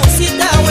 por cidade.